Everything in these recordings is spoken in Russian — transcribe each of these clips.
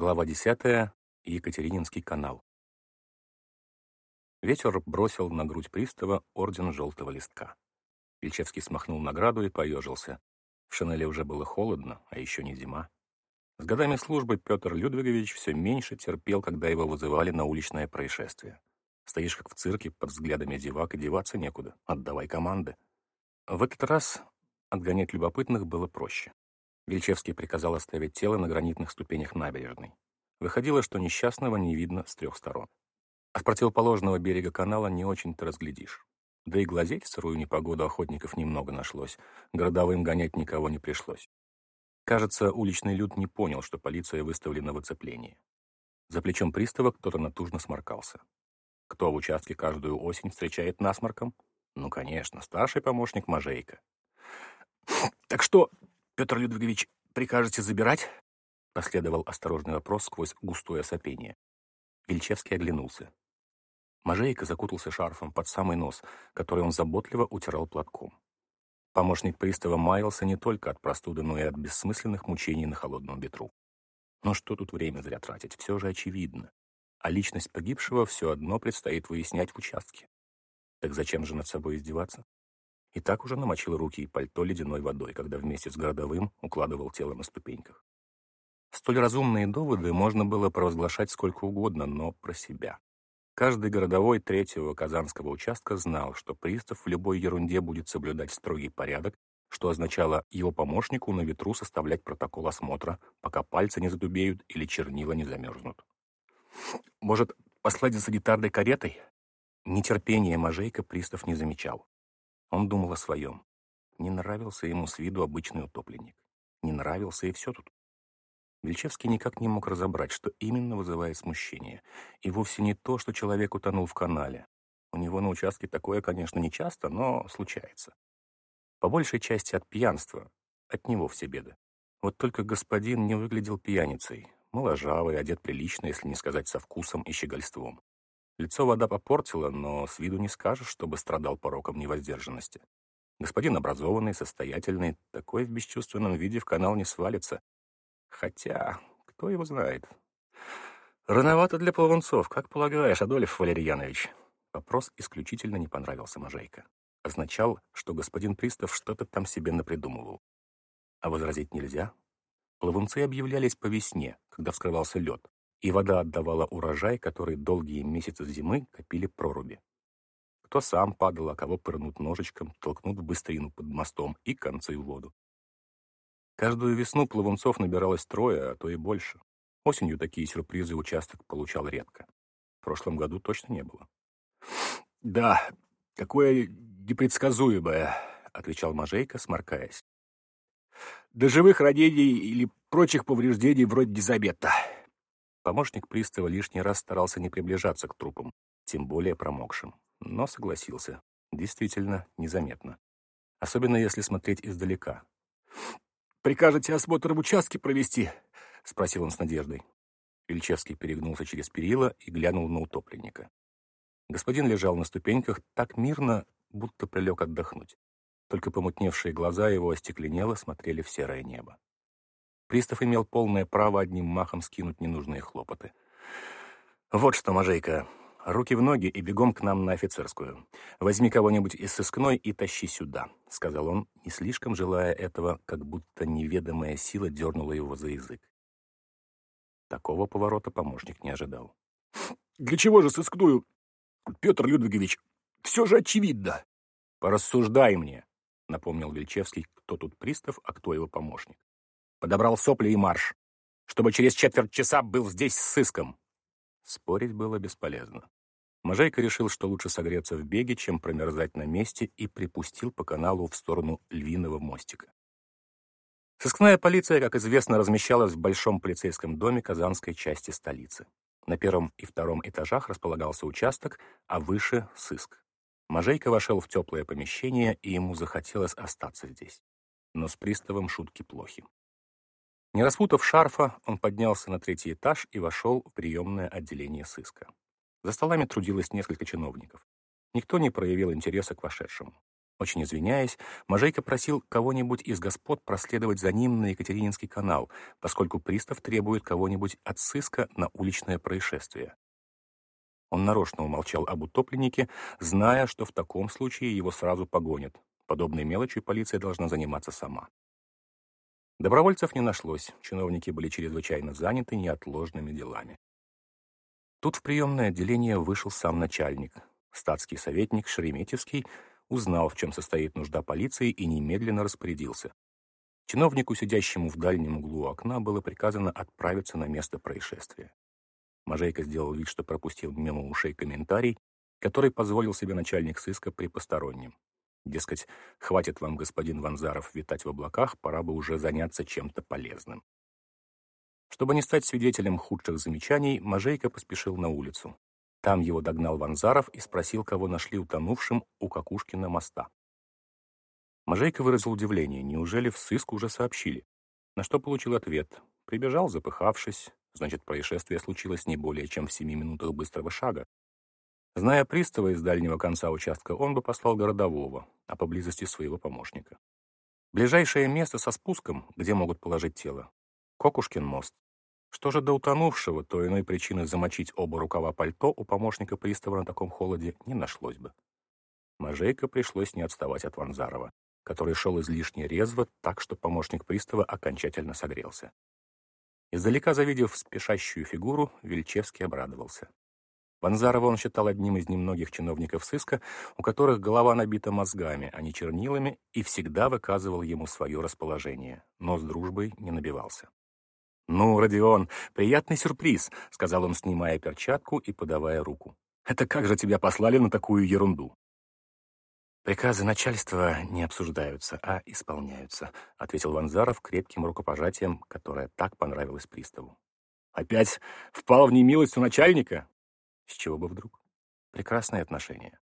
Глава 10. Екатерининский канал. Ветер бросил на грудь пристава орден желтого листка. Ильчевский смахнул награду и поежился. В шинели уже было холодно, а еще не зима. С годами службы Петр Людвигович все меньше терпел, когда его вызывали на уличное происшествие. Стоишь как в цирке под взглядами зевак, и деваться некуда. Отдавай команды. В этот раз отгонять любопытных было проще. Вильчевский приказал оставить тело на гранитных ступенях набережной. Выходило, что несчастного не видно с трех сторон. С противоположного берега канала не очень-то разглядишь. Да и глазеть в сырую непогоду охотников немного нашлось. Городовым гонять никого не пришлось. Кажется, уличный люд не понял, что полиция выставлена в оцеплении. За плечом пристава кто-то натужно сморкался. Кто в участке каждую осень встречает насморком? Ну, конечно, старший помощник Мажейка. «Так что, Петр Людвигович, прикажете забирать?» Последовал осторожный вопрос сквозь густое сопение. Вильчевский оглянулся. Мажейка закутался шарфом под самый нос, который он заботливо утирал платком. Помощник пристава маялся не только от простуды, но и от бессмысленных мучений на холодном ветру. Но что тут время зря тратить, все же очевидно. А личность погибшего все одно предстоит выяснять в участке. Так зачем же над собой издеваться? И так уже намочил руки и пальто ледяной водой, когда вместе с городовым укладывал тело на ступеньках. Столь разумные доводы можно было провозглашать сколько угодно, но про себя. Каждый городовой третьего казанского участка знал, что пристав в любой ерунде будет соблюдать строгий порядок, что означало его помощнику на ветру составлять протокол осмотра, пока пальцы не задубеют или чернила не замерзнут. «Может, послать за санитарной каретой?» Нетерпение Мажейка пристав не замечал. Он думал о своем. Не нравился ему с виду обычный утопленник. Не нравился и все тут. Вельчевский никак не мог разобрать, что именно вызывает смущение. И вовсе не то, что человек утонул в канале. У него на участке такое, конечно, не часто, но случается. По большей части от пьянства. От него все беды. Вот только господин не выглядел пьяницей. Моложавый, одет прилично, если не сказать со вкусом и щегольством. Лицо вода попортила, но с виду не скажешь, чтобы страдал пороком невоздержанности. Господин образованный, состоятельный, такой в бесчувственном виде в канал не свалится. Хотя, кто его знает? Рановато для плавунцов, как полагаешь, Адольф Валерьянович? Вопрос исключительно не понравился Можейко. Означал, что господин Пристав что-то там себе напридумывал. А возразить нельзя. Плавунцы объявлялись по весне, когда вскрывался лед и вода отдавала урожай, который долгие месяцы зимы копили проруби. Кто сам падал, а кого пырнут ножичком, толкнут в быстрину под мостом и концы в воду. Каждую весну плавунцов набиралось трое, а то и больше. Осенью такие сюрпризы участок получал редко. В прошлом году точно не было. «Да, какое непредсказуемое», — отвечал Мажейка, сморкаясь. «До живых ранений или прочих повреждений вроде дизабета. Помощник пристава лишний раз старался не приближаться к трупам, тем более промокшим, но согласился. Действительно, незаметно. Особенно если смотреть издалека. «Прикажете осмотр в участке провести?» — спросил он с надеждой. Ильчевский перегнулся через перила и глянул на утопленника. Господин лежал на ступеньках так мирно, будто прилег отдохнуть. Только помутневшие глаза его остекленело смотрели в серое небо. Пристав имел полное право одним махом скинуть ненужные хлопоты. «Вот что, Мажейка, руки в ноги и бегом к нам на офицерскую. Возьми кого-нибудь из сыскной и тащи сюда», — сказал он, не слишком желая этого, как будто неведомая сила дернула его за язык. Такого поворота помощник не ожидал. «Для чего же сыскную, Петр Людвигович? Все же очевидно!» «Порассуждай мне», — напомнил Вельчевский, кто тут пристав, а кто его помощник подобрал сопли и марш, чтобы через четверть часа был здесь с сыском. Спорить было бесполезно. Можайка решил, что лучше согреться в беге, чем промерзать на месте, и припустил по каналу в сторону львиного мостика. Сыскная полиция, как известно, размещалась в большом полицейском доме казанской части столицы. На первом и втором этажах располагался участок, а выше — сыск. Можейка вошел в теплое помещение, и ему захотелось остаться здесь. Но с приставом шутки плохи. Не распутав шарфа, он поднялся на третий этаж и вошел в приемное отделение сыска. За столами трудилось несколько чиновников. Никто не проявил интереса к вошедшему. Очень извиняясь, Можейко просил кого-нибудь из господ проследовать за ним на Екатерининский канал, поскольку пристав требует кого-нибудь от сыска на уличное происшествие. Он нарочно умолчал об утопленнике, зная, что в таком случае его сразу погонят. Подобной мелочью полиция должна заниматься сама. Добровольцев не нашлось, чиновники были чрезвычайно заняты неотложными делами. Тут в приемное отделение вышел сам начальник. Статский советник Шереметьевский узнал, в чем состоит нужда полиции, и немедленно распорядился. Чиновнику, сидящему в дальнем углу окна, было приказано отправиться на место происшествия. Можейко сделал вид, что пропустил мимо ушей комментарий, который позволил себе начальник сыска при постороннем. Дескать, хватит вам, господин Ванзаров, витать в облаках, пора бы уже заняться чем-то полезным. Чтобы не стать свидетелем худших замечаний, Можейко поспешил на улицу. Там его догнал Ванзаров и спросил, кого нашли утонувшим у Какушкина моста. Можейко выразил удивление. Неужели в сыск уже сообщили? На что получил ответ. Прибежал, запыхавшись. Значит, происшествие случилось не более чем в семи минутах быстрого шага. Зная пристава из дальнего конца участка, он бы послал городового, а поблизости своего помощника. Ближайшее место со спуском, где могут положить тело, Кокушкин мост. Что же до утонувшего, то иной причины замочить оба рукава пальто у помощника пристава на таком холоде не нашлось бы. Можейко пришлось не отставать от Ванзарова, который шел излишне резво, так что помощник пристава окончательно согрелся. Издалека завидев спешащую фигуру, Вельчевский обрадовался. Ванзарова он считал одним из немногих чиновников сыска, у которых голова набита мозгами, а не чернилами, и всегда выказывал ему свое расположение, но с дружбой не набивался. «Ну, Родион, приятный сюрприз», — сказал он, снимая перчатку и подавая руку. «Это как же тебя послали на такую ерунду?» «Приказы начальства не обсуждаются, а исполняются», — ответил Ванзаров крепким рукопожатием, которое так понравилось приставу. «Опять впал в немилость у начальника?» «С чего бы вдруг? Прекрасные отношения».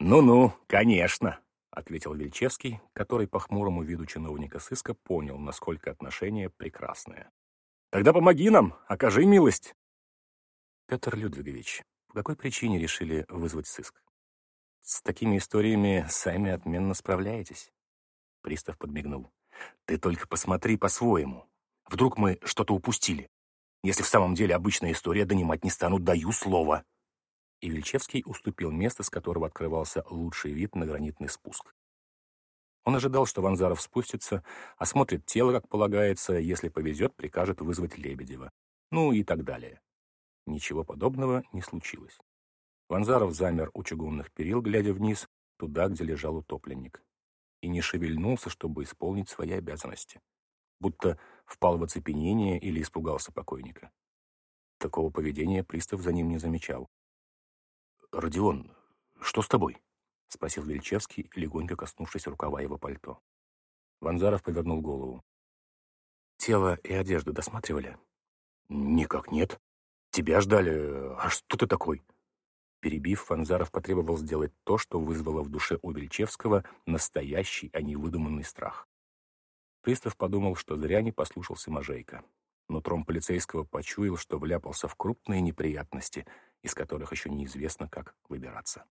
«Ну-ну, конечно», — ответил Вельчевский, который по хмурому виду чиновника сыска понял, насколько отношения прекрасные. Тогда помоги нам, окажи милость. Петр Людвигович, по какой причине решили вызвать сыск? С такими историями сами отменно справляетесь. Пристав подмигнул. Ты только посмотри по-своему. Вдруг мы что-то упустили. Если в самом деле обычная история, донимать не станут, даю слово. И Вельчевский уступил место, с которого открывался лучший вид на гранитный спуск. Он ожидал, что Ванзаров спустится, осмотрит тело, как полагается, если повезет, прикажет вызвать Лебедева. Ну и так далее. Ничего подобного не случилось. Ванзаров замер у чугунных перил, глядя вниз, туда, где лежал утопленник. И не шевельнулся, чтобы исполнить свои обязанности. Будто впал в оцепенение или испугался покойника. Такого поведения пристав за ним не замечал. «Родион, что с тобой?» — спросил Вельчевский, легонько коснувшись рукава его пальто. Ванзаров повернул голову. «Тело и одежду досматривали?» «Никак нет. Тебя ждали. А что ты такой?» Перебив, Ванзаров потребовал сделать то, что вызвало в душе у Вельчевского настоящий, а не выдуманный страх. Пристав подумал, что зря не послушался Можейка. Нутром полицейского почуял, что вляпался в крупные неприятности, из которых еще неизвестно, как выбираться.